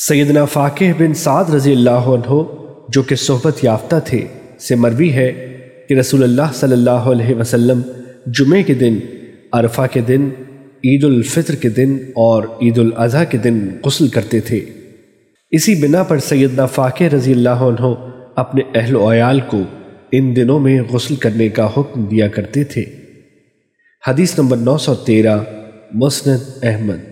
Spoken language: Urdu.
سیدنا فاقہ بن سعد رضی اللہ عنہ، جو کہ صحبت یافتہ تھے، سے مروی ہے کہ رسول اللہ صلی اللہ علیہ وسلم جمعے کے دن، عرفہ کے دن، عید الفطر کے دن اور عید الاضحیٰ کے دن غسل کرتے تھے۔ اسی بنا پر سیدنا فاقہ رضی اللہ عنہ اپنے اہل و عیال کو ان دنوں میں غسل کرنے کا حکم دیا کرتے تھے۔ حدیث نمبر نو سو تیرہ، مسند احمد۔